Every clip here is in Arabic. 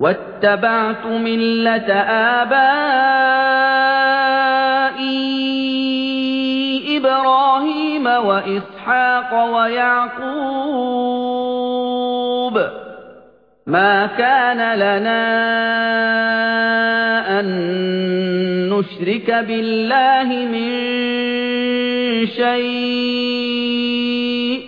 وَاتَّبَعْتُ مِلَّةَ آبَائِي إِبْرَاهِيمَ وَإِسْحَاقَ وَيَعْقُوبَ ۚ. مَا كَانَ لَنَا أَن نُّشْرِكَ بِاللَّهِ مِن شَيْءٍ ۚ.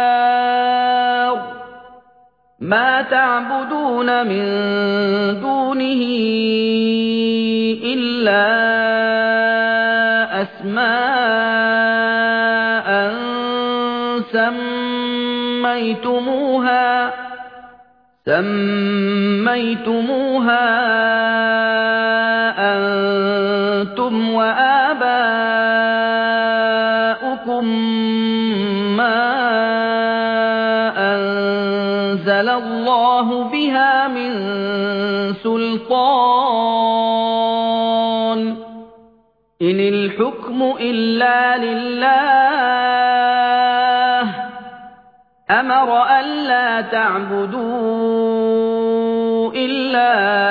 مَا تَعْبُدُونَ مِن دُونِهِ إِلَّا أَسْمَاءً سَمَّيْتُمُوهَا سَمَّيْتُمُوهَا أَنتُمْ وَآبَاؤُكُم. أَنزَلَ اللَّهُ بِهَا مِن سُلْطَانٍ ۚ إِنِ الْحُكْمُ إِلَّا لِلَّهِ ۚ أَمَرَ أَلَّا تَعْبُدُوا إِلَّا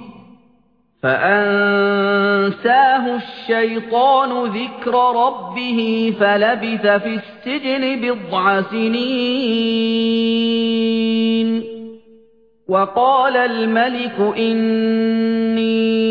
فَأَنسَاهُ الشَّيْطَانُ ذِكْرَ رَبِّهِ فَلَبِثَ فِي السِّجْنِ بِضْعَ سِنِينَ. وَقَالَ الْمَلِكُ إِنِّي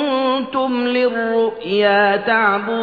كنتم للرؤيا تعبرون